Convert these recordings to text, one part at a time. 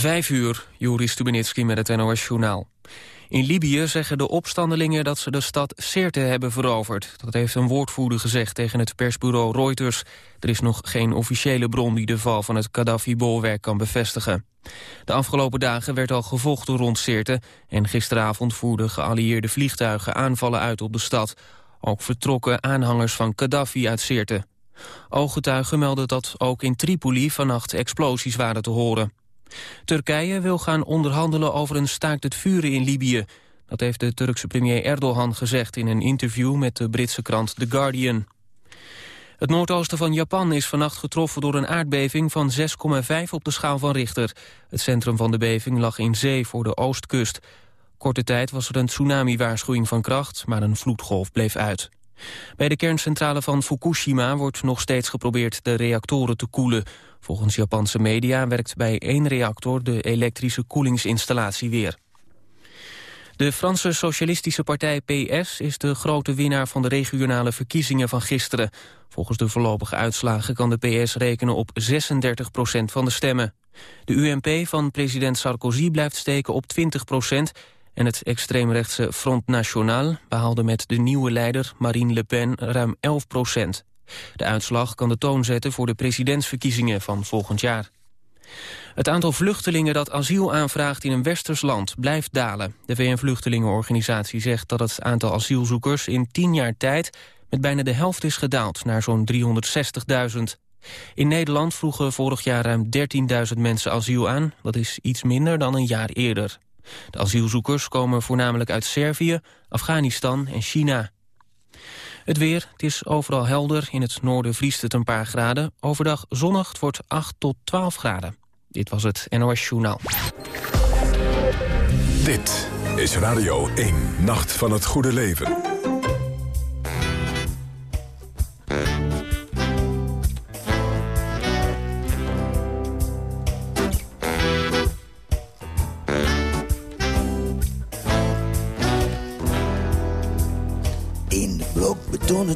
Vijf uur, Joris Stubenitski met het NOS-journaal. In Libië zeggen de opstandelingen dat ze de stad Sirte hebben veroverd. Dat heeft een woordvoerder gezegd tegen het persbureau Reuters. Er is nog geen officiële bron die de val van het Gaddafi-bolwerk kan bevestigen. De afgelopen dagen werd al gevochten rond Sirte... en gisteravond voerden geallieerde vliegtuigen aanvallen uit op de stad. Ook vertrokken aanhangers van Gaddafi uit Sirte. Ooggetuigen melden dat ook in Tripoli vannacht explosies waren te horen. Turkije wil gaan onderhandelen over een staakt het vuren in Libië. Dat heeft de Turkse premier Erdogan gezegd in een interview met de Britse krant The Guardian. Het noordoosten van Japan is vannacht getroffen door een aardbeving van 6,5 op de schaal van Richter. Het centrum van de beving lag in zee voor de oostkust. Korte tijd was er een tsunami-waarschuwing van kracht, maar een vloedgolf bleef uit. Bij de kerncentrale van Fukushima wordt nog steeds geprobeerd de reactoren te koelen. Volgens Japanse media werkt bij één reactor de elektrische koelingsinstallatie weer. De Franse Socialistische Partij PS is de grote winnaar van de regionale verkiezingen van gisteren. Volgens de voorlopige uitslagen kan de PS rekenen op 36 procent van de stemmen. De UMP van president Sarkozy blijft steken op 20 procent... en het extreemrechtse Front National behaalde met de nieuwe leider Marine Le Pen ruim 11 procent. De uitslag kan de toon zetten voor de presidentsverkiezingen van volgend jaar. Het aantal vluchtelingen dat asiel aanvraagt in een westers land blijft dalen. De VN-vluchtelingenorganisatie zegt dat het aantal asielzoekers in tien jaar tijd met bijna de helft is gedaald naar zo'n 360.000. In Nederland vroegen vorig jaar ruim 13.000 mensen asiel aan. Dat is iets minder dan een jaar eerder. De asielzoekers komen voornamelijk uit Servië, Afghanistan en China. Het weer, het is overal helder. In het noorden vriest het een paar graden. Overdag zonnig, het wordt 8 tot 12 graden. Dit was het NOS Journaal. Dit is Radio 1, Nacht van het Goede Leven.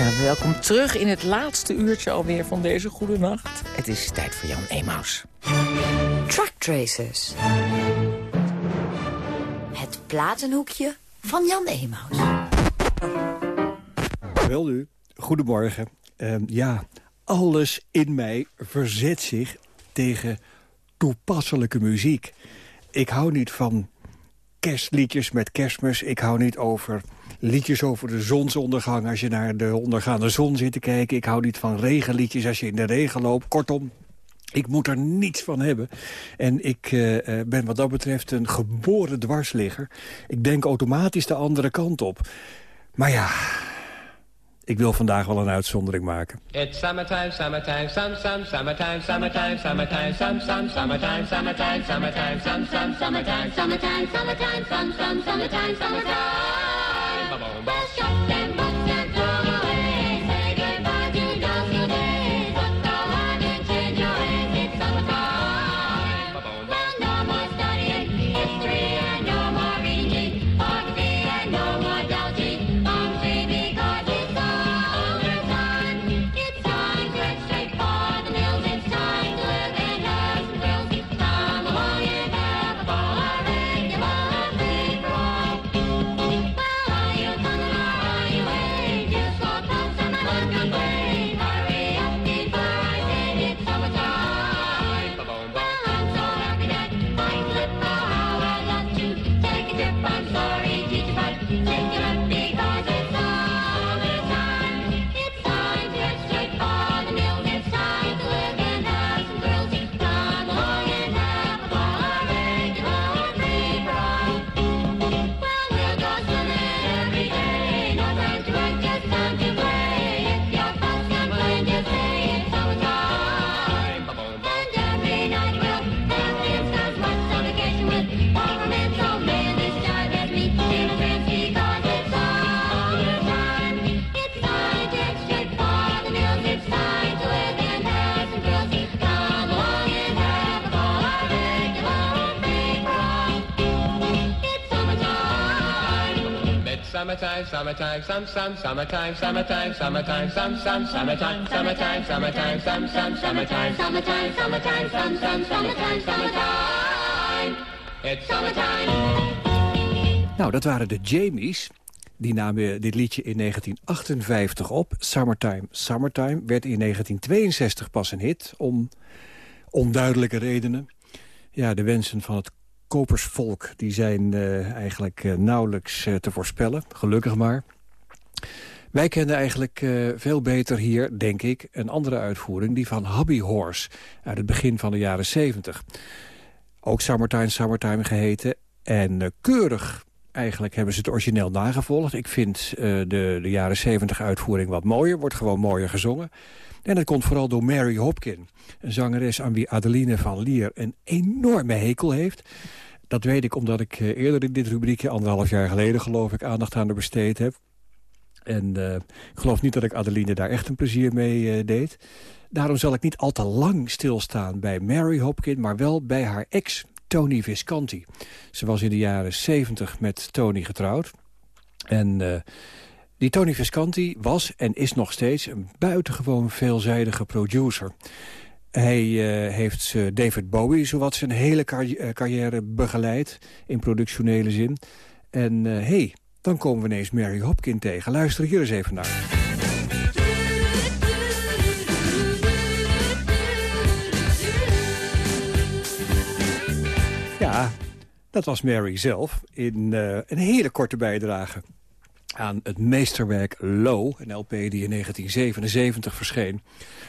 Ja, welkom terug in het laatste uurtje alweer van deze goede nacht. Het is tijd voor Jan Emaus. Truck Tracers. Het platenhoekje van Jan Emaus. Wel u, goedemorgen. Uh, ja, alles in mij verzet zich tegen toepasselijke muziek. Ik hou niet van kerstliedjes met kerstmis. Ik hou niet over liedjes over de zonsondergang... als je naar de ondergaande zon zit te kijken. Ik hou niet van regenliedjes als je in de regen loopt. Kortom, ik moet er niets van hebben. En ik uh, ben wat dat betreft een geboren dwarsligger. Ik denk automatisch de andere kant op. Maar ja, ik wil vandaag wel een uitzondering maken. Summertime, summertime, some, some, summertime, summertime, summertime, some, some, summertime, summertime, summertime, some, some, summertime, summertime, summertime, some, some, summertime, summertime. It's summertime. Nou, dat waren de Jamies. Die namen dit liedje in 1958 op. Summertime, Summertime werd in 1962 pas een hit. Om onduidelijke redenen. Ja, de wensen van het kopersvolk die zijn uh, eigenlijk uh, nauwelijks uh, te voorspellen. Gelukkig maar. Wij kennen eigenlijk veel beter hier, denk ik, een andere uitvoering. Die van Hobby Horse uit het begin van de jaren 70. Ook Summertime, Summertime geheten. En keurig eigenlijk hebben ze het origineel nagevolgd. Ik vind de, de jaren 70 uitvoering wat mooier. Wordt gewoon mooier gezongen. En dat komt vooral door Mary Hopkin. Een zangeres aan wie Adeline van Lier een enorme hekel heeft. Dat weet ik omdat ik eerder in dit rubriekje, anderhalf jaar geleden geloof ik, aandacht aan haar besteed heb. En uh, ik geloof niet dat ik Adeline daar echt een plezier mee uh, deed. Daarom zal ik niet al te lang stilstaan bij Mary Hopkin, maar wel bij haar ex, Tony Visconti. Ze was in de jaren 70 met Tony getrouwd. En die Tony Visconti was en is nog steeds een buitengewoon veelzijdige producer. Hij uh, heeft uh, David Bowie zowat zijn hele carrière begeleid in productionele zin. En hé, hey, dan komen we ineens Mary Hopkin tegen. Luister hier eens even naar. Ja, dat was Mary zelf in een hele korte bijdrage aan het meesterwerk Low, een LP die in 1977 verscheen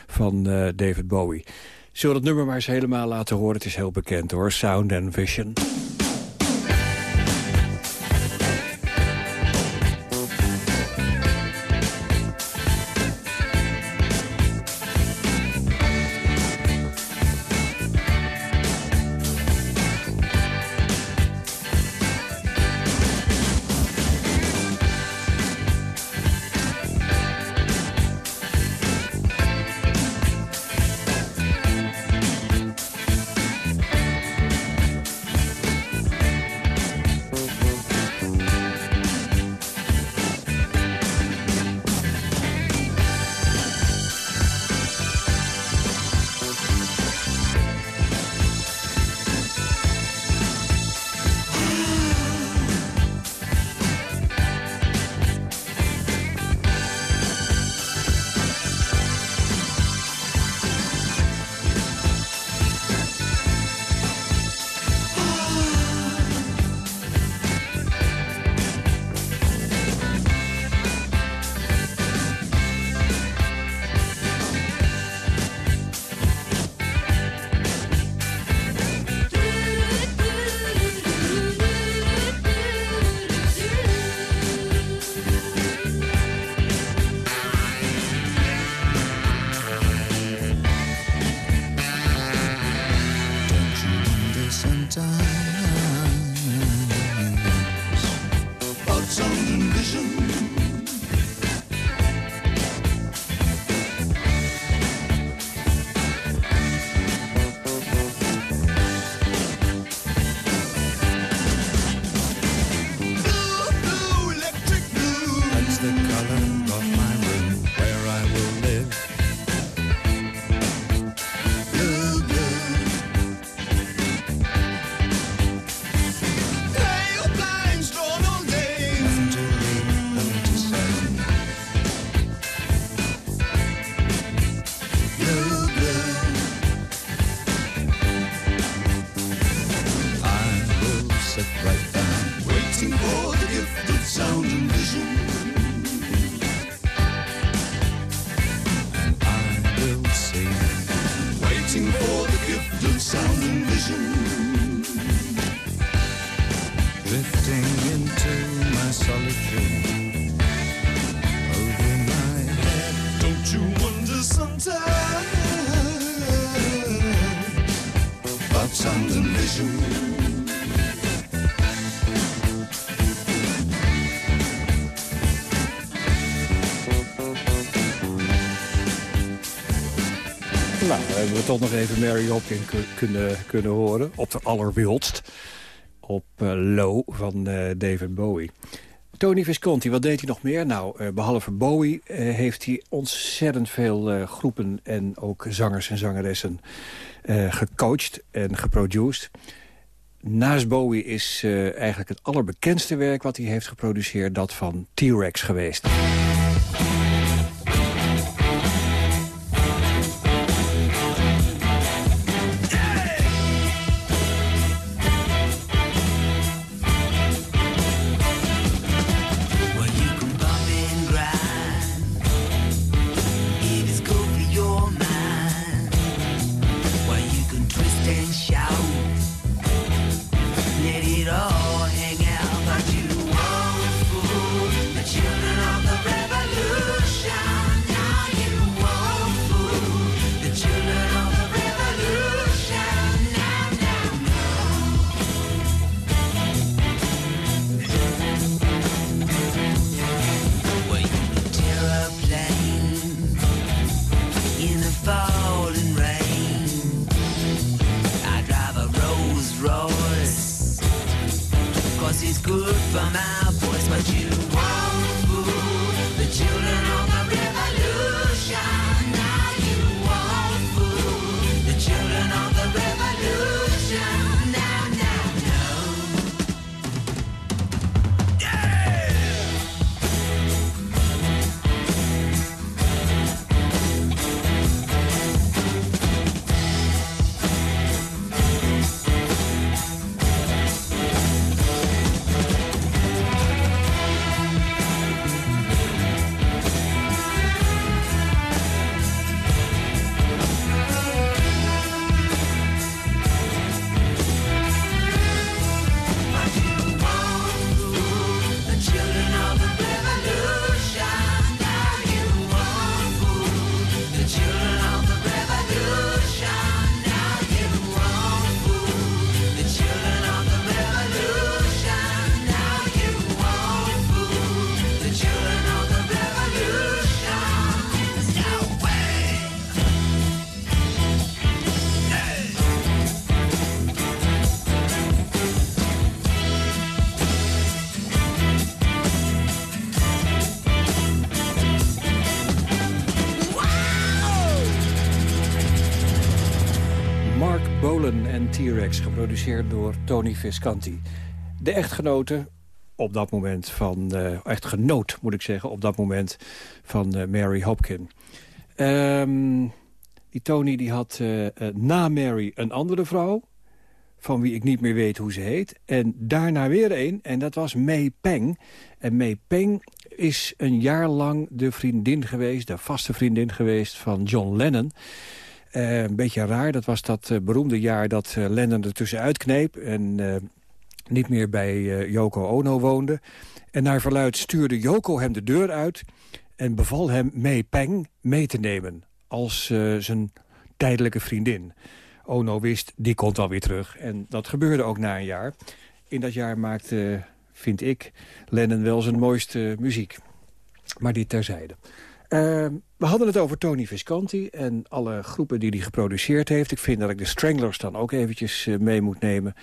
van uh, David Bowie. Zullen we het nummer maar eens helemaal laten horen? Het is heel bekend hoor, Sound and Vision. Hebben we toch nog even Mary Hopkin kunnen, kunnen horen. Op de allerwildst. Op uh, Low van uh, David Bowie. Tony Visconti, wat deed hij nog meer? Nou, eh, behalve Bowie eh, heeft hij ontzettend veel eh, groepen... en ook zangers en zangeressen eh, gecoacht en geproduced. Naast Bowie is eh, eigenlijk het allerbekendste werk wat hij heeft geproduceerd... dat van T-Rex geweest. T-Rex, geproduceerd door Tony Visconti. De echtgenote op dat moment van... eh echtgenoot, moet ik zeggen, op dat moment van eh, Mary Hopkin. Ehm, die Tony die had eh, na Mary een andere vrouw... van wie ik niet meer weet hoe ze heet. En daarna weer een, en dat was May Peng. En May Peng is een jaar lang de vriendin geweest... de vaste vriendin geweest van John Lennon... Eh, een beetje raar, dat was dat eh, beroemde jaar dat eh, Lennon er tussenuit kneep... en niet meer bij Yoko Ono woonde. En naar verluid stuurde Yoko hem de deur uit... en beval hem May Peng mee te nemen als zijn tijdelijke vriendin. Ono wist, die komt alweer terug. En dat gebeurde ook na een jaar. In dat jaar maakte, vind ik, Lennon wel zijn mooiste muziek. Maar die terzijde. Uh, we hadden het over Tony Visconti en alle groepen die hij geproduceerd heeft. Ik vind dat ik de Stranglers dan ook eventjes uh, mee moet nemen.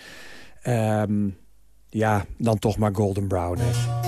Um, ja, dan toch maar Golden Brown. Hè.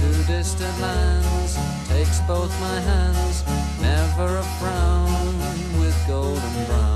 to distant lands takes both my hands never a frown with golden brown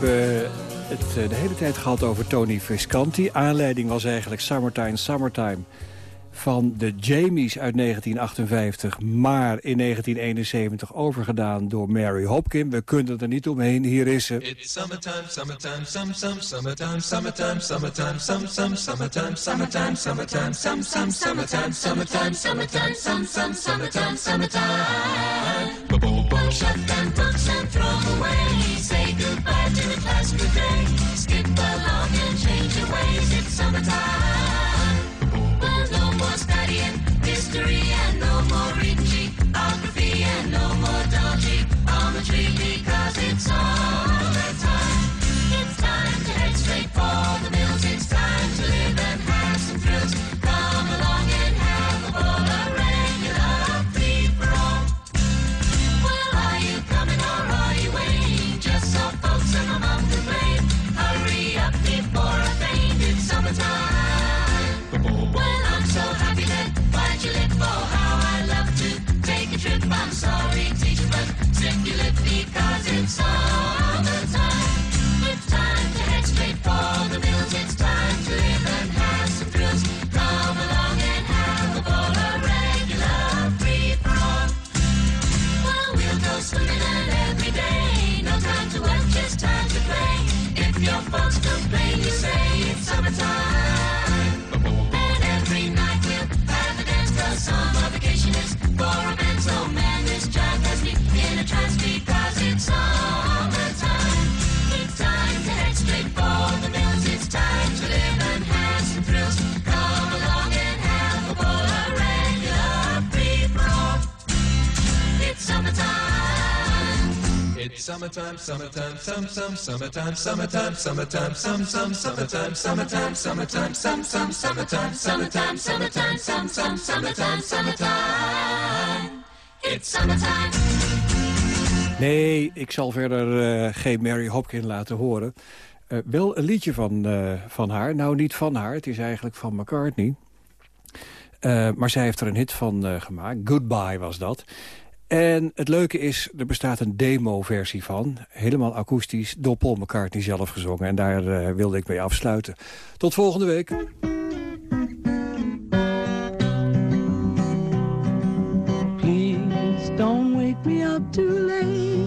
hebben het eh, de hele tijd gehad over Tony Visconti. Aanleiding was eigenlijk Summertime, Summertime van de Jamies uit 1958... maar in 1971 overgedaan door Mary Hopkin. We kunnen er niet omheen, hier is ze. It's summertime, summertime, some, some, summertime, summertime, summertime, some, some, summertime, summertime, summertime, some, some, summertime, summertime, summertime, some, some, summertime, summertime. Summertime. Well, no more studying history and no more geography and no more because it's summertime. Summertime, some, summertime, summertime, summertime, summertime, summertime, summertime, summertime, summertime, summertime, summertime, summertime. It's summertime. Nee, ik zal verder eh, geen Mary Hopkin laten horen. Eh, wel een liedje van, eh, van haar. Nou, niet van haar. Het is eigenlijk van McCartney. Maar zij heeft er een hit van gemaakt. Goodbye was dat. En het leuke is, er bestaat een demo-versie van. Helemaal akoestisch, door Paul McCartney zelf gezongen. En daar eh, wilde ik mee afsluiten. Tot volgende week. Please don't wake me up too late.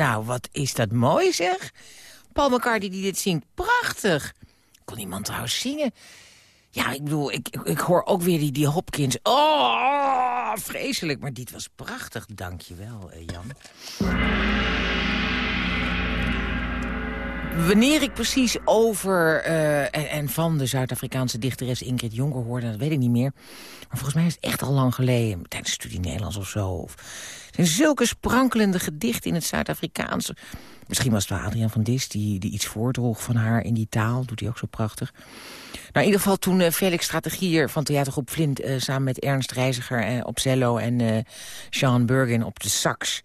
Nou, wat is dat mooi, zeg. Paul McCartney die dit zingt, prachtig. Kon iemand trouwens zingen? Ja, ik bedoel, ik, ik, hoor ook weer die, die Hopkins. Oh, vreselijk. Maar dit was prachtig. Dank je wel, eh, Jan. Wanneer ik precies over eh, en, en van de Zuid-Afrikaanse dichteres Ingrid Jonker hoorde, dat weet ik niet meer. Maar volgens mij is het echt al lang geleden, tijdens de studie Nederlands of zo. Of, er zijn zulke sprankelende gedichten in het Zuid-Afrikaans. Misschien was het wel Adriaan van Dis die, die iets voordroeg van haar in die taal. Doet hij ook zo prachtig. Nou, in ieder geval toen eh, Felix Strategieër van theatergroep Flint... eh, samen met Ernst Reiziger op cello en Sean Burgin op de sax...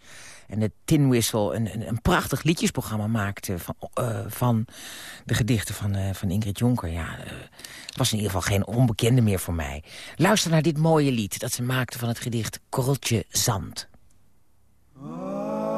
en de Tin Whistle een, een, prachtig liedjesprogramma maakte... van, eh, van de gedichten van, eh, van Ingrid Jonker. Ja, eh, was in ieder geval geen onbekende meer voor mij. Luister naar dit mooie lied dat ze maakte van het gedicht Korreltje Zand. Korrelkie,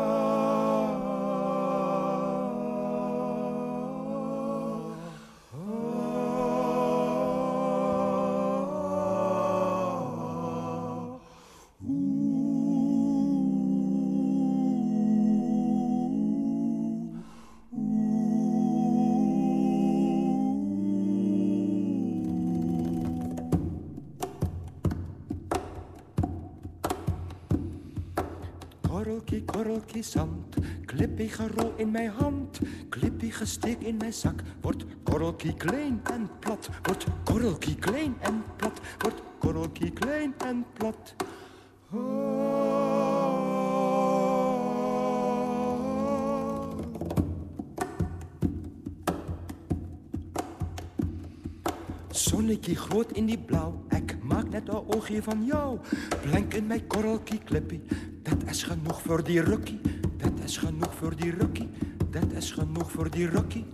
korrelkie zand, klippige rol in mijn hand, klippige steek in mijn zak. Wordt korrelkie klein en plat, wordt korrelkie klein en plat, wordt korrelkie klein en plat. Zonnetje groot in die blauw, ik maak net een oogje van jou. Blank in mijn korrelkie klippie, dat is genoeg voor die rukkie. Dat is genoeg voor die rukkie, dat is genoeg voor die rukkie.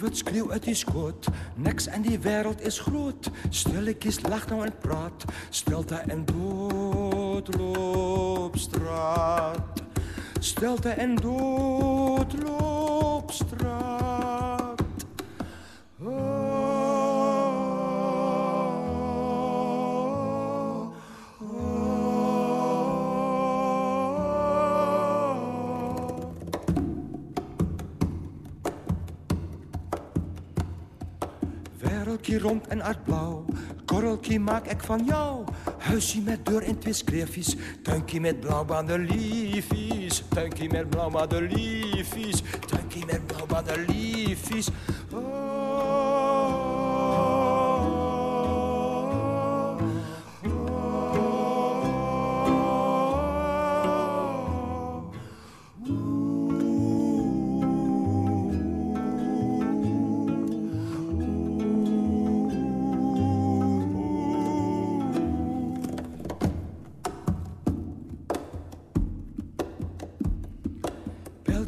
Wat schreeuw uit die schoot, niks en die wereld is groot. Stilletjes lacht nou en praat, stilte en doodloopstraat. Stilte en doodloopstraat. En aardblauw, korrelkie maak ik van jou. Huisje met deur en twee skreefjes, tuinkie met blauw liefies. Tuinkie met blauw liefies, tuinkie met blauw liefies.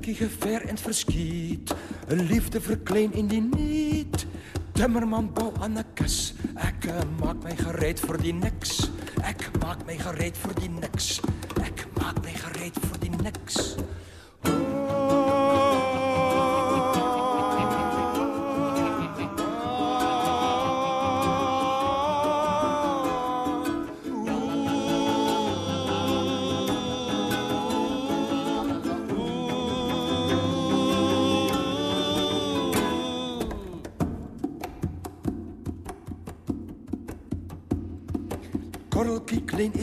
In het verschiet. Een liefde verklein in die niet. Timmerman bouw aan de kas. Ik eh, maak mij gereed voor die niks. Ik maak mij gereed voor die niks. Ik maak mij gereed voor die niks.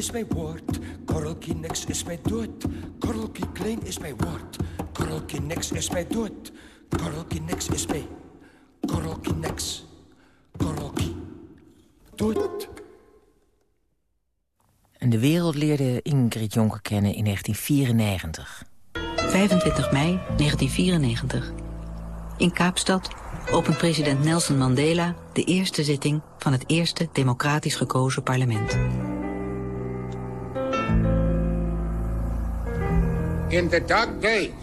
Is mijn woord. Korrelkie niks is mij dood. Korrelkie klein is mijn woord. Korrelkie niks is mij dood. Korrelkie niks is mij. Korrelkie niks. Korrelkie dood. En de wereld leerde Ingrid Jonker kennen in 1994. 25 mei 1994. In Kaapstad opent president Nelson Mandela de eerste zitting van het eerste democratisch gekozen parlement. In the dark days,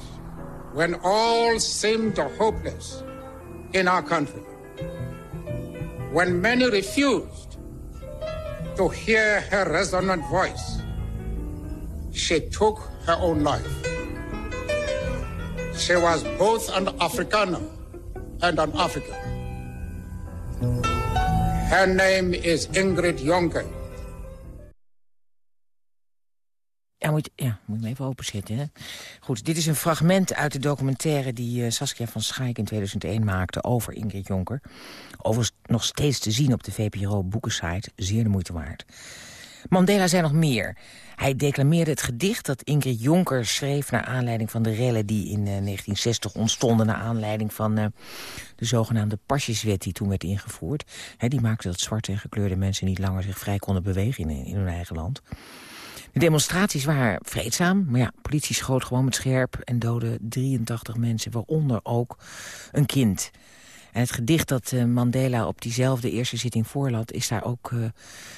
when all seemed hopeless in our country, when many refused to hear her resonant voice, she took her own life. She was both an Afrikaner and an African. Her name is Ingrid Jonker. Ja, moet, ja, moet hem even openzetten. Hè? Goed, dit is een fragment uit de documentaire... die eh, Saskia van Schaik in 2001 maakte over Ingrid Jonker. Overigens nog steeds te zien op de VPRO boekensite. Zeer de moeite waard. Mandela zei nog meer. Hij declameerde het gedicht dat Ingrid Jonker schreef... naar aanleiding van de rellen die in eh, 1960 ontstonden... naar aanleiding van eh, de zogenaamde pasjeswet die toen werd ingevoerd. Die maakte dat zwarte en gekleurde mensen niet langer zich vrij konden bewegen in, in hun eigen land. De demonstraties waren vreedzaam, maar ja, politie schoot gewoon met scherp... en doodde 83 mensen, waaronder ook een kind. En het gedicht dat eh, Mandela op diezelfde eerste zitting voorlat... is daar ook eh,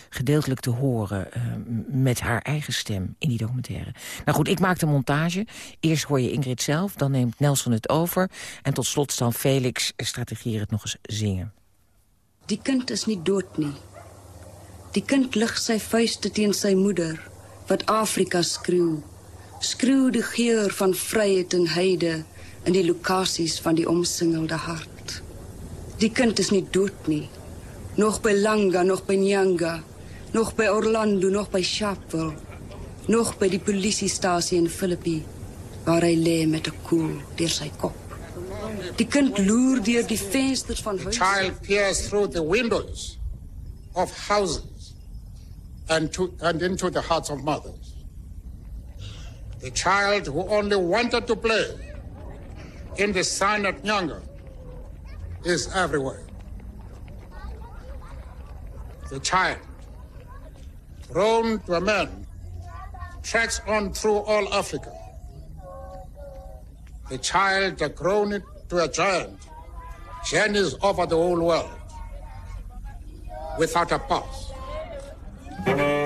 gedeeltelijk te horen eh, met haar eigen stem in die documentaire. Nou goed, ik maak de montage. Eerst hoor je Ingrid zelf, dan neemt Nelson het over... en tot slot zal Felix strategier het nog eens zingen. Die kind is nie dood nie. Die kind lig sy vuiste teen sy moeder wat Afrika skreeu. Skreeu die geur van vryheid en heide in die lokasies van die omsingelde hart. Die kind is nie dood nie. Nog by Langa, nog by Nyanga, nog by Orlando, nog by Sharpeville, nog by die polisiestasie in Philippi waar hy lê met 'n koel deur sy kop. Die kind loer deur die vensters van The huise. child peers through the windows of houses and, to, and into the hearts of mothers. The child who only wanted to play in the sun at Nyanga is everywhere. The child, grown to a man, tracks on through all Africa. The child, grown to a giant, journeys over the whole world without a pause. Kant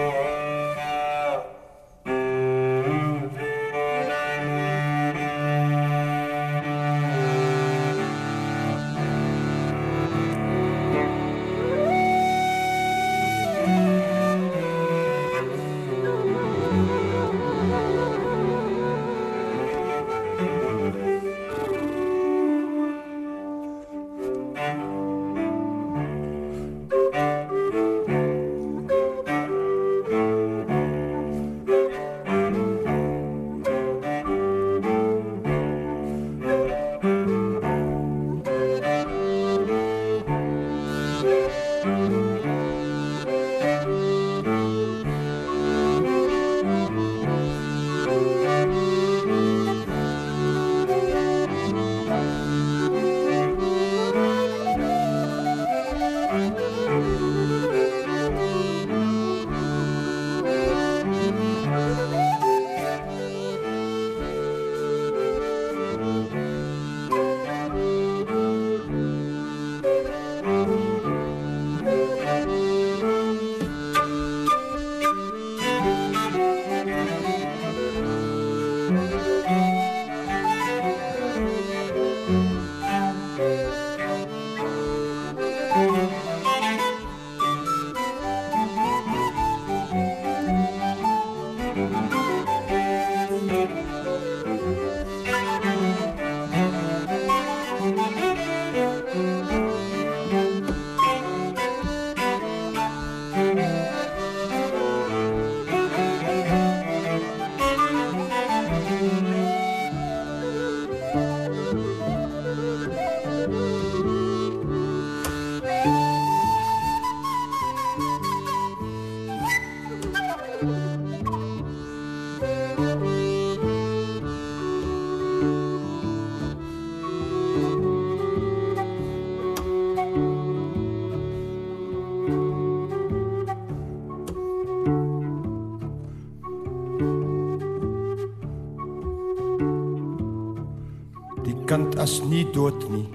as niet.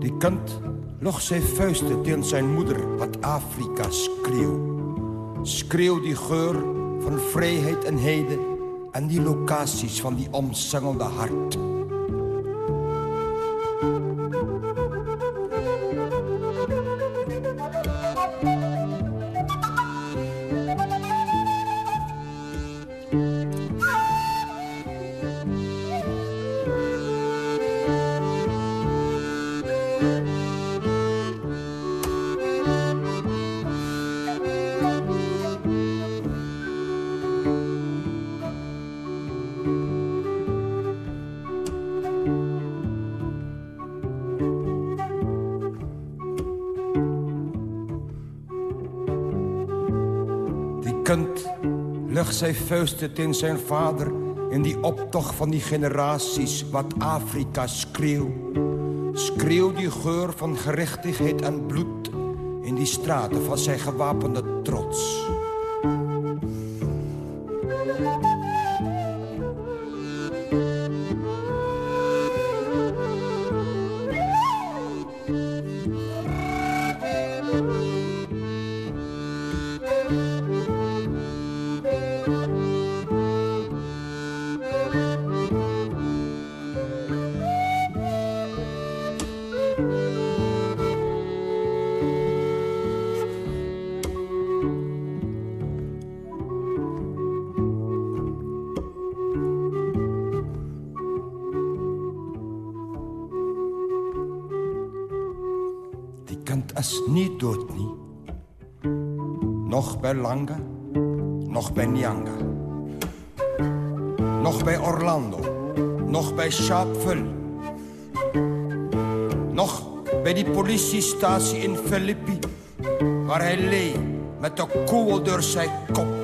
Die kind log sy vuiste teen zijn moeder wat Afrika skreeuw. Skreeuw die geur van vrijheid en heden en die locaties van die omsingelde hart. Zijn vuisten in zijn vader... in die optocht van die generaties wat Afrika schreeuw. Schreeuw die geur van gerechtigheid en bloed... in die straten van zijn gewapende bij Langa, nog bij Nyanga. Nog bij Orlando, nog bij Sharpeville. Nog bij die politiestatie in Filippi, waar hij leed met de koel door zijn kop.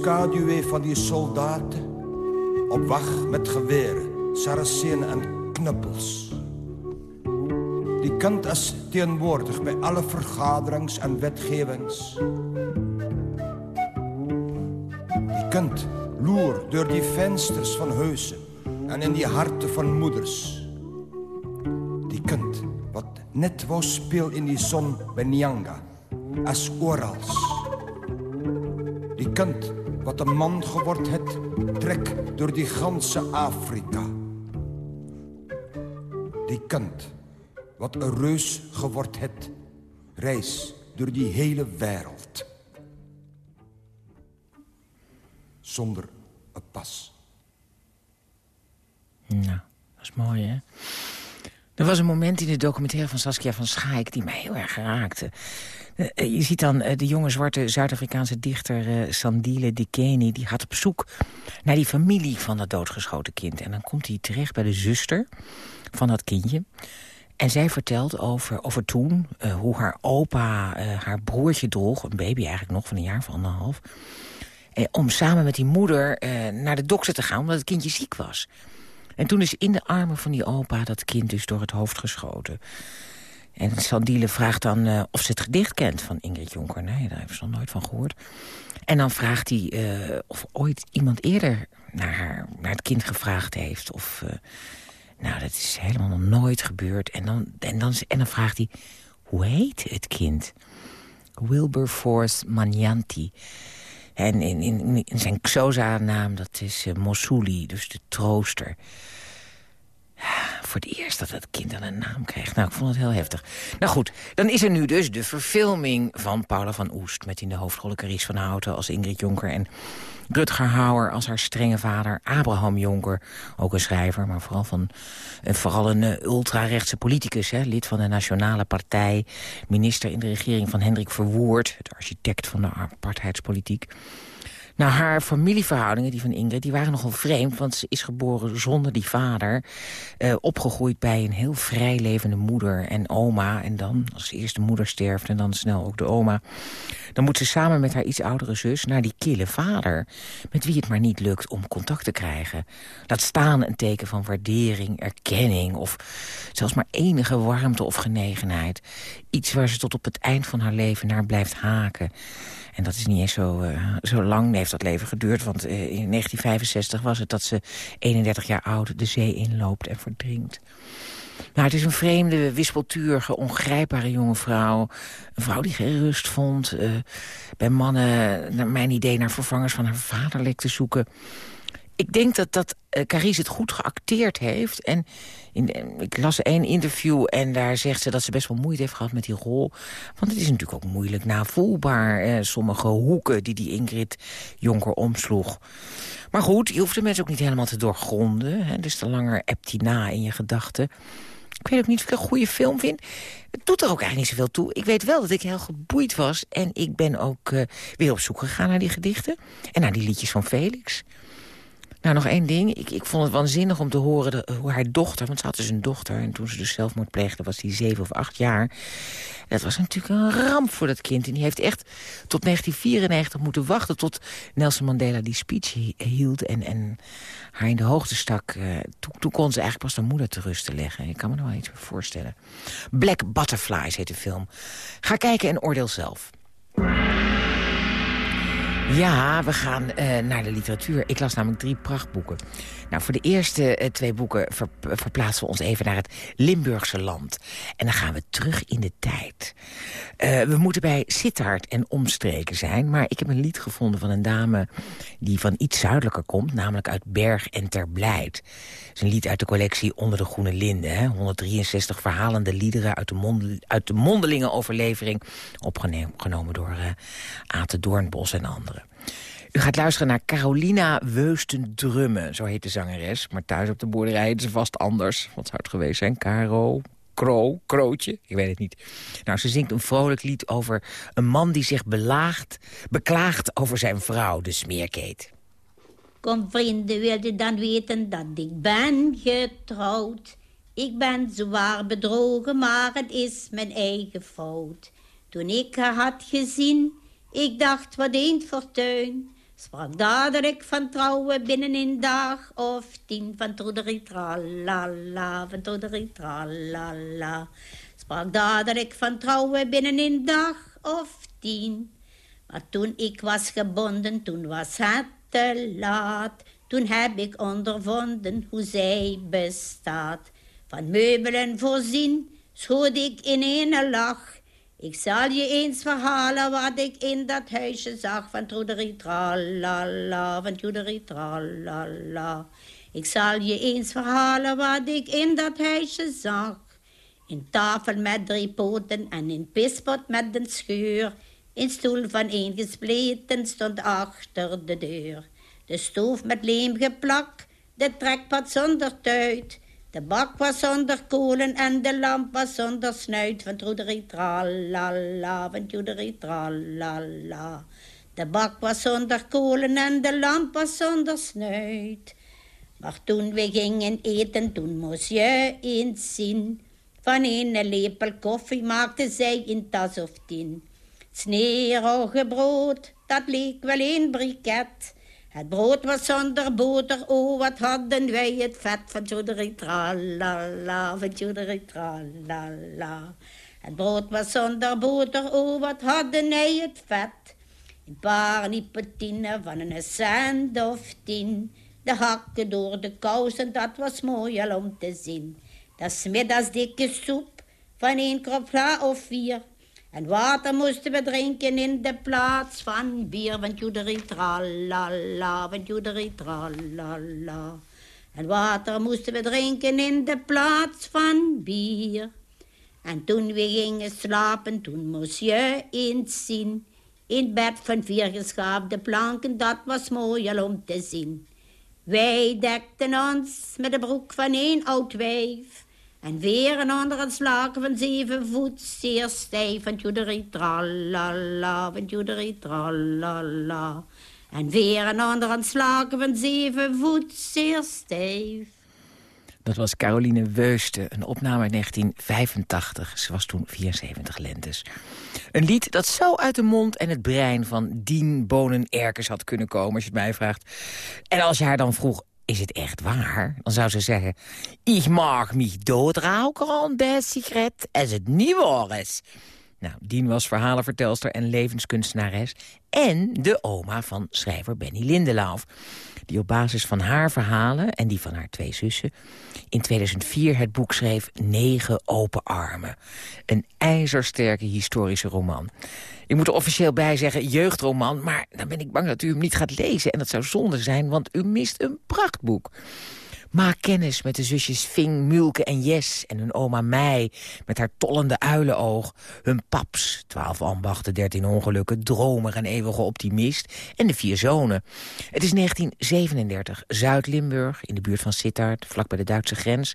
Schaduw van die soldaten. Op wacht met geweren, saracenen en knuppels. Die kant is tegenwoordig bij alle vergaderings en wetgevings. Die kant loer door die vensters van huizen en in die harten van moeders. Die kant wat net was speel in die zon bij Nyanga, als orals. Kant wat een man geword het, trek door die ganse Afrika. Die kant, wat een reus geword het, reis door die hele wereld. Zonder een pas. Nou, dat is mooi, hè? Er was een moment in de documentaire van Saskia van Schaik... die mij heel erg raakte. Eh, je ziet dan eh, de jonge zwarte Zuid-Afrikaanse dichter Sandile Dikeni... die gaat op zoek naar die familie van dat doodgeschoten kind. En dan komt hij terecht bij de zuster van dat kindje. En zij vertelt over, over toen, hoe haar opa haar broertje droeg... een baby eigenlijk nog van een jaar of anderhalf... om samen met die moeder naar de dokter te gaan omdat het kindje ziek was. En toen is in de armen van die opa dat kind dus door het hoofd geschoten... En Sandiele vraagt dan eh, of ze het gedicht kent van Ingrid Jonker. Nee, daar heeft ze nog nooit van gehoord. En dan vraagt hij eh, of ooit iemand eerder naar, haar, naar het kind gevraagd heeft. Of, eh, nou, dat is helemaal nog nooit gebeurd. En dan, en dan, en dan vraagt hij, hoe heet het kind? Wilberforce Manyanti. En in, in, zijn Xhosa-naam, dat is Mosuli, dus de trooster. Voor het eerst dat het kind dan een naam krijgt. Nou, ik vond het heel heftig. Nou goed, dan is er nu dus de verfilming van Paula van Oest... met in de hoofdrollen Carice van Houten als Ingrid Jonker... en Rutger Hauer als haar strenge vader, Abraham Jonker, ook een schrijver, maar vooral, van, vooral een uh, ultrarechtse politicus, hè, lid van de Nationale Partij, minister in de regering van Hendrik Verwoerd, het architect van de apartheidspolitiek. Nou, haar familieverhoudingen, die van Ingrid, die waren nogal vreemd... want ze is geboren zonder die vader. Uh, opgegroeid bij een heel vrijlevende moeder en oma. En dan, als eerst de moeder sterft en dan snel ook de oma... dan moet ze samen met haar iets oudere zus naar die kille vader... met wie het maar niet lukt om contact te krijgen. Laat staan een teken van waardering, erkenning... of zelfs maar enige warmte of genegenheid. Iets waar ze tot op het eind van haar leven naar blijft haken... En dat is niet eens zo, uh, zo lang heeft dat leven geduurd. Want uh, in 1965 was het dat ze 31 jaar oud de zee inloopt en verdrinkt. Nou, het is een vreemde, wispelturige, ongrijpbare jonge vrouw. Een vrouw die geen rust vond. Uh, bij mannen, naar mijn idee, naar vervangers van haar vader leek te zoeken. Ik denk dat, dat uh, Carice het goed geacteerd heeft. En in, ik las één interview en daar zegt ze dat ze best wel moeite heeft gehad met die rol. Want het is natuurlijk ook moeilijk navoelbaar. Eh, sommige hoeken die die Ingrid Jonker omsloeg. Maar goed, je hoeft de mensen ook niet helemaal te doorgronden. Hè, dus te langer ebt die na in je gedachten. Ik weet ook niet of ik een goede film vind. Het doet er ook eigenlijk niet zoveel toe. Ik weet wel dat ik heel geboeid was. En ik ben ook weer op zoek gegaan naar die gedichten. En naar die liedjes van Felix. Nou, nog één ding. Ik, ik vond het waanzinnig om te horen hoe haar dochter... want ze had dus een dochter en toen ze dus zelfmoord pleegde... was die zeven of acht jaar. Dat was natuurlijk een ramp voor dat kind. En die heeft echt tot 1994 moeten wachten... tot Nelson Mandela die speech hield en, en haar in de hoogte stak. Uh, toen, toen kon ze eigenlijk pas de moeder te rusten leggen. Ik kan me er wel iets voorstellen. Black Butterflies heet de film. Ga kijken en oordeel zelf. Ja, we gaan uh, naar de literatuur. Ik las namelijk drie prachtboeken. Nou, voor de eerste uh, twee boeken ver verplaatsen we ons even naar het Limburgse land. En dan gaan we terug in de tijd. Uh, we moeten bij Sittard en omstreken zijn. Maar ik heb een lied gevonden van een dame die van iets zuidelijker komt. Namelijk uit Berg en Terblijd. Het is een lied uit de collectie Onder de Groene Linden. Hè? 163 verhalende liederen uit de, mond uit de mondelinge overlevering. Opgenomen door uh, Ate Doornbos en anderen. U gaat luisteren naar Carolina Weusten-Drummen, zo heet de zangeres. Maar thuis op de boerderij heet ze vast anders. Wat zou het geweest zijn? Caro, Kro, Krootje? Ik weet het niet. Nou, ze zingt een vrolijk lied over een man die zich belaagt, beklaagt over zijn vrouw, de smeerkeet. Kom vrienden, wil je dan weten dat ik ben getrouwd? Ik ben zwaar bedrogen, maar het is mijn eigen fout. Toen ik haar had gezien, ik dacht wat een fortuin. Sprak dadelijk van trouwen binnen een dag of tien. Van toederie tralala, van toederie tralala. Sprak dadelijk van trouwen binnen een dag of tien. Maar toen ik was gebonden, toen was het te laat. Toen heb ik ondervonden hoe zij bestaat. Van meubelen voorzien, schoot ik in een lach. Ik zal je eens verhalen wat ik in dat huisje zag van Troederie tralala, van Troederie tralala. Ik zal je eens verhalen wat ik in dat huisje zag. Een tafel met drie poten en een pispot met een scheur. Een stoel van één gespleten stond achter de deur. De stoof met leem geplakt, de trekpad zonder tuit. De bak was zonder kolen en de lamp was zonder snuit. Van troederie tralala, van troederie tralala. De bak was zonder kolen en de lamp was zonder snuit. Maar toen we gingen eten, toen moest je eens zien. Van een lepel koffie maakte zij een tas of tien. Sneeuwige brood, dat leek wel een briket. Het brood was zonder boter, oh wat hadden wij het vet van tjoederie tralala, van tjoederie tralala. Het brood was zonder boter, oh wat hadden hij het vet. Een paar nipotine van een cent of tien. De hakken door de kousen, dat was mooi om te zien. Dat smiddags dikke soep van één krop of vier. En water moesten we drinken in de plaats van bier. Want joederie tralala, want joederie tralala. En water moesten we drinken in de plaats van bier. En toen we gingen slapen, toen moest je eens zien. In bed van vier geschaafde planken, dat was mooi al om te zien. Wij dekten ons met de broek van één oud wijf. En weer een ander het slaken van zeven voet, zeer stijf. Van joederie tralala, van joederie tralala. En weer een ander aan het slaken van zeven voet, zeer stijf. Dat was Caroline Weuste, een opname uit 1985. Ze was toen 74 lentes. Een lied dat zo uit de mond en het brein van Dien Bonen Erkers had kunnen komen, als je het mij vraagt. En als je haar dan vroeg, is het echt waar? Dan zou ze zeggen, ik mag mich doodrauken de sigaret als het niet waar is. Nou, Dien was verhalenvertelster en levenskunstenares... en de oma van schrijver Benny Lindelauf... die op basis van haar verhalen en die van haar twee zussen... in 2004 het boek schreef Negen Open Armen. Een ijzersterke historische roman. Ik moet er officieel bij zeggen jeugdroman... maar dan ben ik bang dat u hem niet gaat lezen. En dat zou zonde zijn, want u mist een prachtboek. Maak kennis met de zusjes Ving, Mulke en Jes... en hun oma Mei met haar tollende uilenoog. Hun paps, twaalf ambachten, dertien ongelukken... dromer en eeuwige optimist. En de vier zonen. Het is 1937, Zuid-Limburg, in de buurt van Sittard... vlak bij de Duitse grens.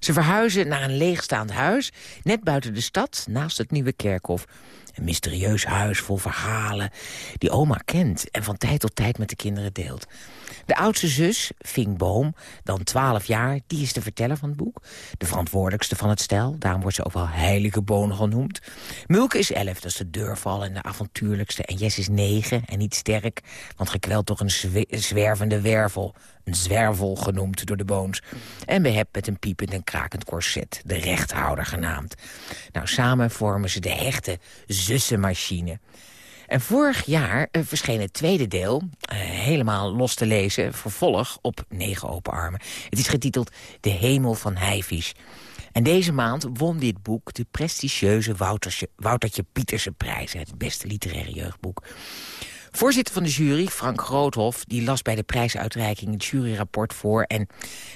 Ze verhuizen naar een leegstaand huis, net buiten de stad, naast het nieuwe kerkhof. Een mysterieus huis vol verhalen die oma kent en van tijd tot tijd met de kinderen deelt. De oudste zus, Fink Boom, dan 12 jaar, die is de verteller van het boek. De verantwoordelijkste van het stel, daarom wordt ze ook wel heilige boon genoemd. Mulke is 11, dat is de deurval en de avontuurlijkste. En Jess is 9 en niet sterk, want gekweld toch een zwe- zwervende wervel. Een zwervel genoemd door de boons. En behep met een piepend en krakend corset, de rechthouder genaamd. Nou, samen vormen ze de hechte zussenmachine. En vorig jaar eh, verscheen het tweede deel, eh, helemaal los te lezen, vervolg op Negen Open Armen. Het is getiteld De Hemel van Heivisch. En deze maand won dit boek de prestigieuze Woutertje, Woutertje Pieterse prijs, het beste literaire jeugdboek. Voorzitter van de jury, Frank Groothof, die las bij de prijsuitreiking het juryrapport voor. En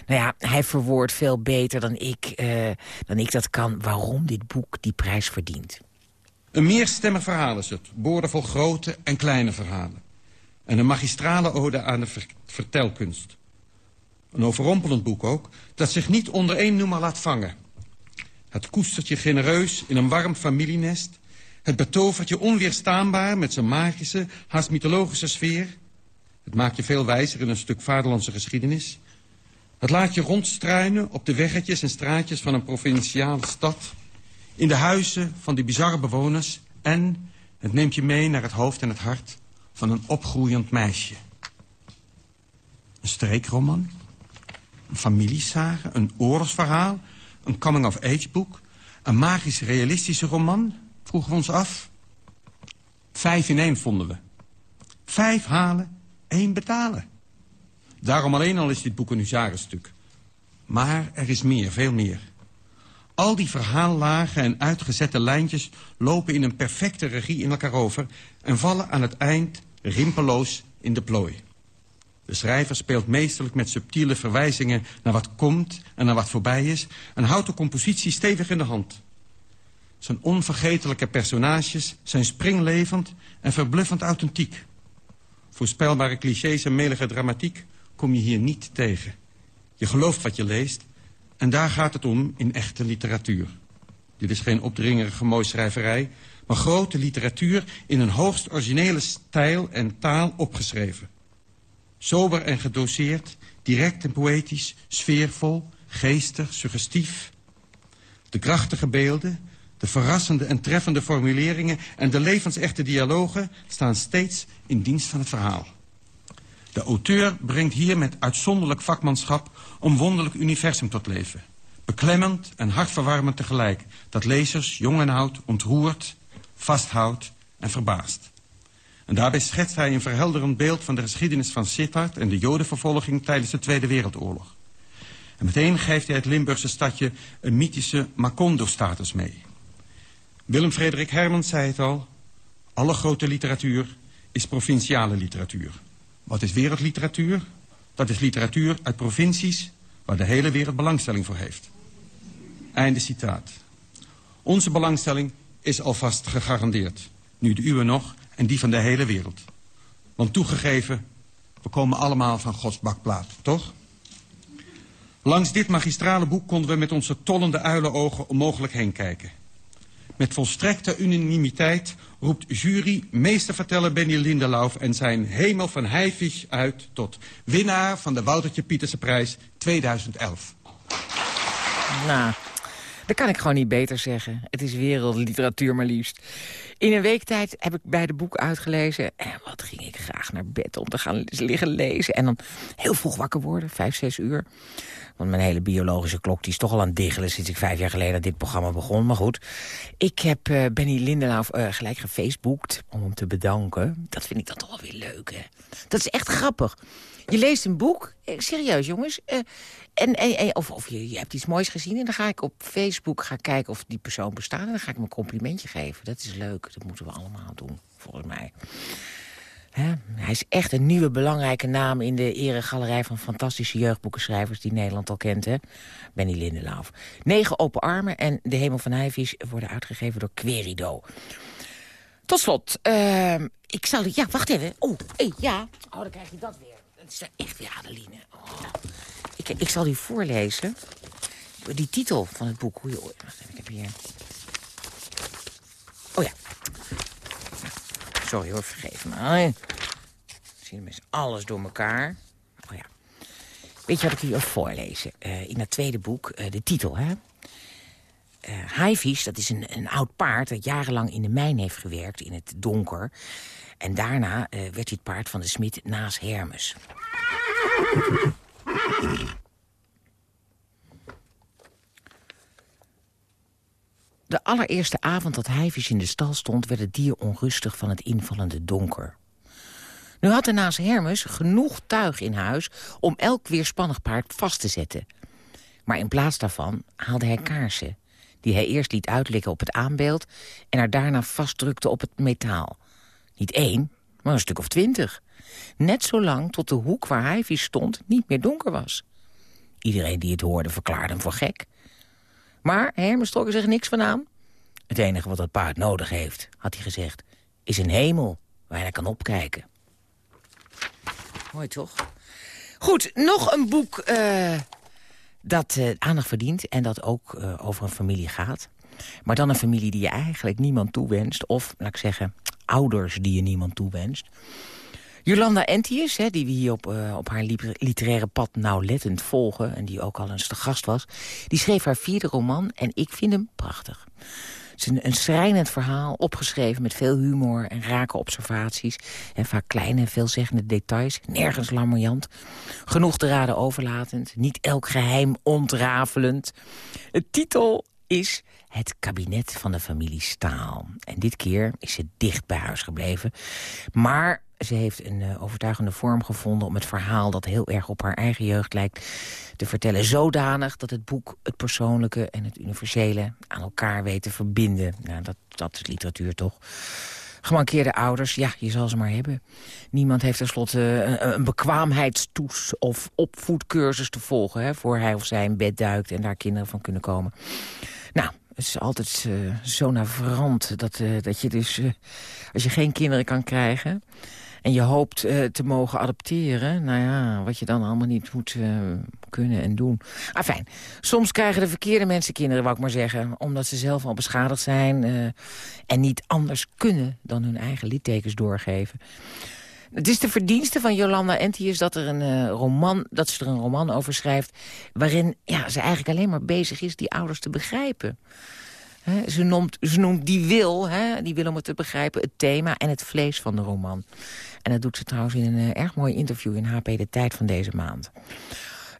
nou ja, hij verwoordt veel beter dan ik, eh, dan ik dat kan waarom dit boek die prijs verdient. Een meerstemmig verhaal is het, boordevol grote en kleine verhalen. En een magistrale ode aan de ver- vertelkunst. Een overrompelend boek ook, dat zich niet onder één noemer laat vangen. Het koestert je genereus in een warm familienest. Het betovert je onweerstaanbaar met zijn magische, haast mythologische sfeer. Het maakt je veel wijzer in een stuk vaderlandse geschiedenis. Het laat je rondstruinen op de weggetjes en straatjes van een provinciale stad in de huizen van die bizarre bewoners... en het neemt je mee naar het hoofd en het hart van een opgroeiend meisje. Een streekroman, een familiesage, een oorlogsverhaal... een coming-of-age boek, een magisch realistische roman... vroegen we ons af. Vijf in één vonden we. Vijf halen, één betalen. Daarom alleen al is dit boek een huzarenstuk. Maar er is meer, veel meer. Al die verhaallagen en uitgezette lijntjes lopen in een perfecte regie in elkaar over... en vallen aan het eind rimpeloos in de plooi. De schrijver speelt meesterlijk met subtiele verwijzingen naar wat komt en naar wat voorbij is... en houdt de compositie stevig in de hand. Zijn onvergetelijke personages zijn springlevend en verbluffend authentiek. Voorspelbare clichés en melige dramatiek kom je hier niet tegen. Je gelooft wat je leest en daar gaat het om in echte literatuur. Dit is geen opdringerige mooischrijverij, maar grote literatuur in een hoogst originele stijl en taal opgeschreven. Sober en gedoseerd, direct en poëtisch, sfeervol, geestig, suggestief. De krachtige beelden, de verrassende en treffende formuleringen... en de levensechte dialogen staan steeds in dienst van het verhaal. De auteur brengt hier met uitzonderlijk vakmanschap... een wonderlijk universum tot leven. Beklemmend en hartverwarmend tegelijk. Dat lezers, jong en oud, ontroert, vasthoudt en verbaast. En daarbij schetst hij een verhelderend beeld van de geschiedenis van Sittard... en de jodenvervolging tijdens de Tweede Wereldoorlog. En meteen geeft hij het Limburgse stadje een mythische Macondo-status mee. Willem Frederik Hermans zei het al... alle grote literatuur is provinciale literatuur. Wat is wereldliteratuur? Dat is literatuur uit provincies waar de hele wereld belangstelling voor heeft. Einde citaat. Onze belangstelling is alvast gegarandeerd. Nu de uwe nog en die van de hele wereld. Want toegegeven, we komen allemaal van Gods bakplaat, toch? Langs dit magistrale boek konden we met onze tollende uilenogen onmogelijk heen kijken. Met volstrekte unanimiteit roept jury meesterverteller Benny Lindelauf... en zijn hemel van Heifisch uit tot winnaar van de Woutertje Pieterse prijs 2011. Nou, dat kan ik gewoon niet beter zeggen. Het is wereldliteratuur maar liefst. In een week tijd heb ik beide boeken uitgelezen. En wat ging ik graag naar bed om te gaan liggen lezen. En dan heel vroeg wakker worden, vijf, zes uur. Want mijn hele biologische klok die is toch al aan het diggelen... sinds ik vijf jaar geleden dit programma begon. Maar goed, ik heb uh, Benny Lindelauf uh, gelijk gefaceboekt om hem te bedanken. Dat vind ik dan toch wel weer leuk, hè? Dat is echt grappig. Je leest een boek, eh, serieus jongens... Uh, en, en, of, of je, je, hebt iets moois gezien en dan ga ik op Facebook gaan kijken of die persoon bestaat... en dan ga ik hem een complimentje geven. Dat is leuk, dat moeten we allemaal doen, volgens mij. Hij is echt een nieuwe belangrijke naam in de eregalerij van fantastische jeugdboekenschrijvers die Nederland al kent. Hè? Benny Lindelauf. Negen open armen en De Hemel van Heijvies worden uitgegeven door Querido. Tot slot, uh, ik zal... Ja, wacht even. Oh, hey, ja. Oh, dan krijg je dat weer. Dat is echt weer Adeline. Oh. Ik, ik zal die voorlezen. Die titel van het boek. Wacht even, ik heb hier... Oh ja. Sorry hoor, vergeef me. Zien we alles door elkaar. Oh ja. Weet je wat ik hier voorlezen? Uh, in dat tweede boek, uh, de titel, hè? Uh, dat is een, een oud paard dat jarenlang in de mijn heeft gewerkt, in het donker. En daarna werd hij het paard van de smid Naas Hermes. De allereerste avond dat Heivies in de stal stond... werd het dier onrustig van het invallende donker. Nu had de naast Hermes genoeg tuig in huis... om elk weerspannig paard vast te zetten. Maar in plaats daarvan haalde hij kaarsen... die hij eerst liet uitlikken op het aanbeeld... en er daarna vastdrukte op het metaal. Niet één, maar een stuk of twintig. Net zo lang tot de hoek waar Heivies stond niet meer donker was. Iedereen die het hoorde verklaarde hem voor gek... Maar Hermes trok er zich niks van aan. Het enige wat dat paard nodig heeft, had hij gezegd... is een hemel waar hij kan opkijken. Mooi toch? Goed, nog een boek uh, dat uh, aandacht verdient... en dat ook uh, over een familie gaat. Maar dan een familie die je eigenlijk niemand toewenst... of, laat ik zeggen, ouders die je niemand toewenst... Jolanda Entius, hè, die we hier op, uh, op haar literaire pad nauwlettend volgen... en die ook al eens te gast was... die schreef haar vierde roman en ik vind hem prachtig. Het is een, een schrijnend verhaal, opgeschreven met veel humor en rake observaties... en vaak kleine, veelzeggende details, nergens lamoyant. Genoeg te raden overlatend, niet elk geheim ontrafelend. Het titel is het kabinet van de familie Staal. En dit keer is ze dicht bij huis gebleven. Maar ze heeft een uh, overtuigende vorm gevonden om het verhaal... dat heel erg op haar eigen jeugd lijkt te vertellen. Zodanig dat het boek het persoonlijke en het universele aan elkaar weet te verbinden. Nou, dat, dat is literatuur toch. Gemankeerde ouders, ja, je zal ze maar hebben. Niemand heeft tenslotte een, een bekwaamheidstoets of opvoedcursus te volgen... Hè, voor hij of zij in bed duikt en daar kinderen van kunnen komen. Nou, het is altijd uh, zo navrant dat, dat je dus, als je geen kinderen kan krijgen... en je hoopt te mogen adopteren... nou ja, wat je dan allemaal niet moet kunnen en doen. Ah, fijn. Soms krijgen de verkeerde mensen kinderen, wou ik maar zeggen... omdat ze zelf al beschadigd zijn... en niet anders kunnen dan hun eigen littekens doorgeven. Het is de verdienste van Jolanda Entius dat, er een, roman, dat ze er een roman over schrijft... waarin ja, ze eigenlijk alleen maar bezig is die ouders te begrijpen. Ze, noemt, die wil, die wil om het te begrijpen, het thema en het vlees van de roman. En dat doet ze trouwens in een uh, erg mooi interview in HP De Tijd van deze maand.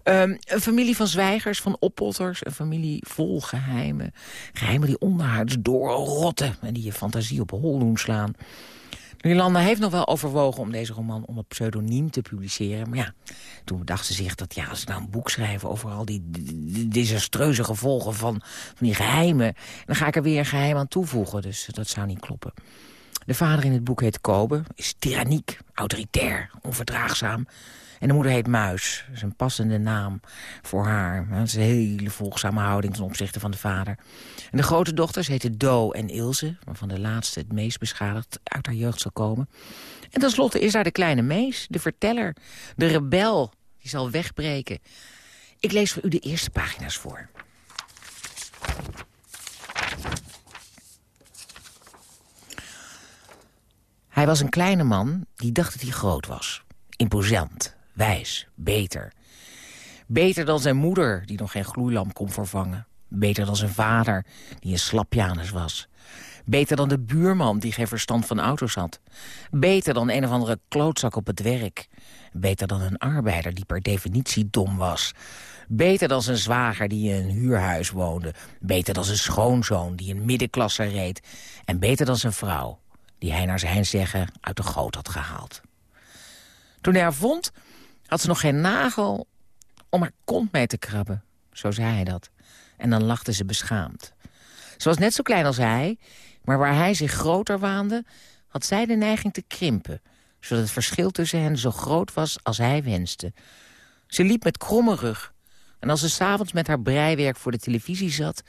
Ehm, een familie van zwijgers, van oppotters. Een familie vol geheimen. Geheimen die onderhuids doorrotten en die je fantasie op hol doen slaan. Jolanda heeft nog wel overwogen om deze roman onder pseudoniem te publiceren. Maar ja, toen bedacht ze zich dat ja, als ik nou een boek schrijf over al die, die desastreuze gevolgen van, van die geheimen... dan ga ik er weer een geheim aan toevoegen, dus dat zou niet kloppen. De vader in het boek heet Kobe, is tyranniek, autoritair, onverdraagzaam. En de moeder heet Muis. Dat is een passende naam voor haar. Dat is een hele volgzame houding ten opzichte van de vader. En de grote dochters heten Do en Ilse... waarvan de laatste het meest beschadigd uit haar jeugd zal komen. En tenslotte is daar de kleine Mees, de verteller, de rebel... die zal wegbreken. Ik lees voor u de eerste pagina's voor. Hij was een kleine man die dacht dat hij groot was. Imposant, wijs, beter. Beter dan zijn moeder, die nog geen gloeilamp kon vervangen. Beter dan zijn vader, die een slapjanus was. Beter dan de buurman, die geen verstand van auto's had. Beter dan een of andere klootzak op het werk. Beter dan een arbeider, die per definitie dom was. Beter dan zijn zwager, die in een huurhuis woonde. Beter dan zijn schoonzoon, die een middenklasse reed. En beter dan zijn vrouw, die hij naar zijn zeggen uit de goot had gehaald. Toen hij haar vond, had ze nog geen nagel om haar kont mee te krabben. Zo zei hij dat. En dan lachte ze beschaamd. Ze was net zo klein als hij, maar waar hij zich groter waande... had zij de neiging te krimpen, zodat het verschil tussen hen zo groot was als hij wenste. Ze liep met kromme rug. En als ze s'avonds met haar breiwerk voor de televisie zat...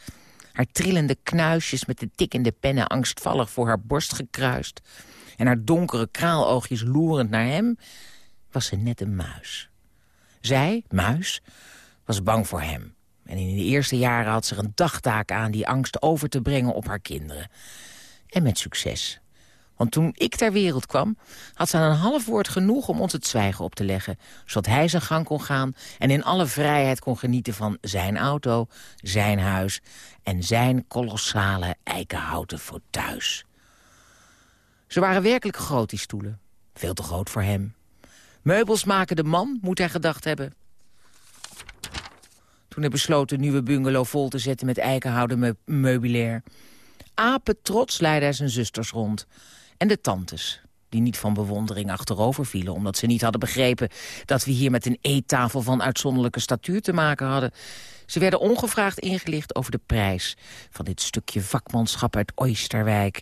haar trillende knuisjes met de tikkende pennen angstvallig voor haar borst gekruist... en haar donkere kraaloogjes loerend naar hem was ze net een muis. Zij, muis, was bang voor hem. En in de eerste jaren had ze er een dagtaak aan die angst over te brengen op haar kinderen. En met succes. Want toen ik ter wereld kwam, had ze een half woord genoeg om ons het zwijgen op te leggen. Zodat hij zijn gang kon gaan en in alle vrijheid kon genieten van zijn auto, zijn huis en zijn kolossale eikenhouten fauteuils. Ze waren werkelijk groot, die stoelen. Veel te groot voor hem. Meubels maken de man, moet hij gedacht hebben. Toen hij besloot de nieuwe bungalow vol te zetten met eikenhouden me meubilair. Apen trots leidde hij zijn zusters rond. En de tantes, die niet van bewondering achterover vielen... omdat ze niet hadden begrepen dat we hier met een eettafel van uitzonderlijke statuur te maken hadden. Ze werden ongevraagd ingelicht over de prijs van dit stukje vakmanschap uit Oysterwijk...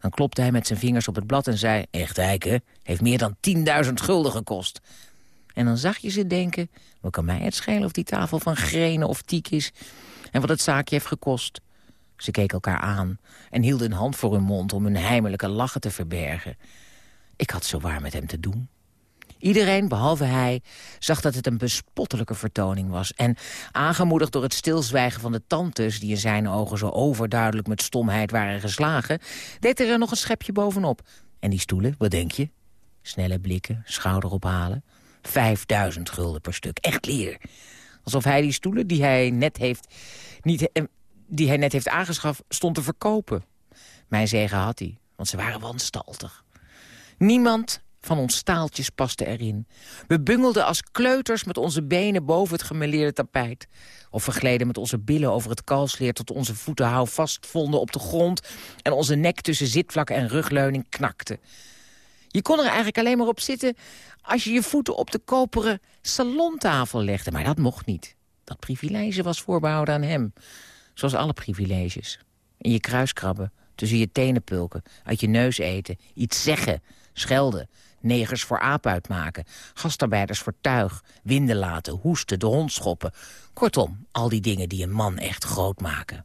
Dan klopte hij met zijn vingers op het blad en zei... Echt eiken, heeft meer dan 10.000 gulden gekost. En dan zag je ze denken... Wat kan mij het schelen of die tafel van grenen of tiek is... en wat het zaakje heeft gekost. Ze keken elkaar aan en hielden een hand voor hun mond... om hun heimelijke lachen te verbergen. Ik had zo waar met hem te doen. Iedereen, behalve hij, zag dat het een bespottelijke vertoning was. En aangemoedigd door het stilzwijgen van de tantes... die in zijn ogen zo overduidelijk met stomheid waren geslagen... deed er nog een schepje bovenop. En die stoelen, wat denk je? Snelle blikken, schouder ophalen. Vijfduizend gulden per stuk, echt leer. Alsof hij die stoelen die hij net heeft, niet, eh, die hij net heeft aangeschaft stond te verkopen. Mijn zegen had hij, want ze waren wanstaltig. Niemand van ons staaltjes paste erin. We bungelden als kleuters met onze benen boven het gemeleerde tapijt. Of vergleden met onze billen over het kalsleer... tot onze voeten houvast vonden op de grond... en onze nek tussen zitvlak en rugleuning knakte. Je kon er eigenlijk alleen maar op zitten... als je je voeten op de koperen salontafel legde. Maar dat mocht niet. Dat privilege was voorbehouden aan hem. Zoals alle privileges. In je kruiskrabben, tussen je tenen pulken, uit je neus eten, iets zeggen, schelden negers voor aap uitmaken, gastarbeiders voor tuig, winden laten, hoesten, de hond schoppen. Kortom, al die dingen die een man echt groot maken.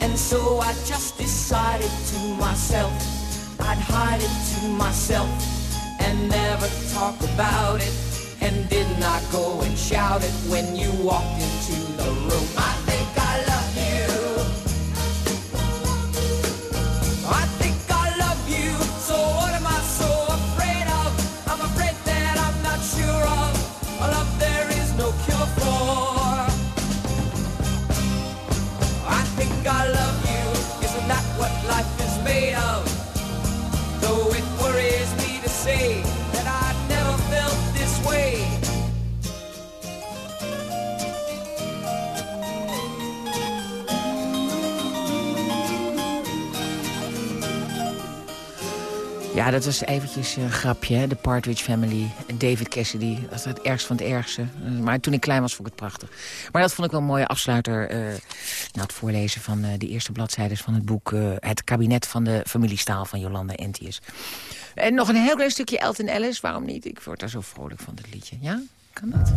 And so I just decided to myself, I'd hide it to myself and never talk about it. And did not go and shout it when you walked into the room. I Ja, dat was eventjes een grapje, de Partridge Family. David Cassidy, dat is het ergst van het ergste. Eh, Maar toen ik klein was, vond ik het prachtig. Maar dat vond ik wel een mooie afsluiter... eh na het voorlezen van eh, de eerste bladzijden van het boek... Het kabinet van de familie Staal van Jolanda Entius. En nog een heel klein stukje Elton Ellis, waarom niet? Ik word daar zo vrolijk van, dat liedje. Ja, kan dat?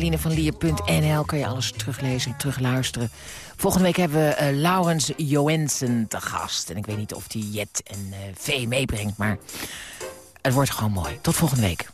www.adelinevanlier.nl kan je alles teruglezen, terugluisteren. Volgende week hebben we eh, Laurens Joensen te gast. En ik weet niet of die Jet en eh, V meebrengt, maar het wordt gewoon mooi. Tot volgende week.